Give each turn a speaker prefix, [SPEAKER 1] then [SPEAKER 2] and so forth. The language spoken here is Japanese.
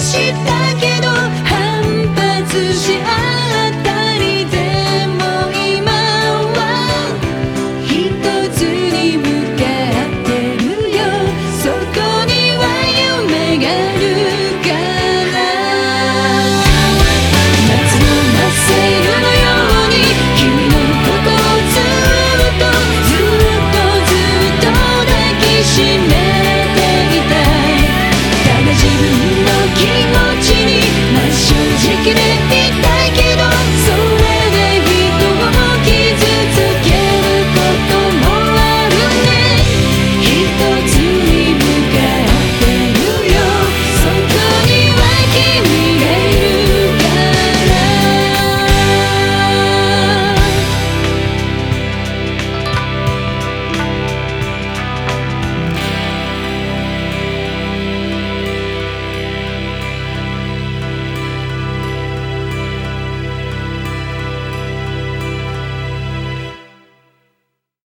[SPEAKER 1] したけど反発し合う。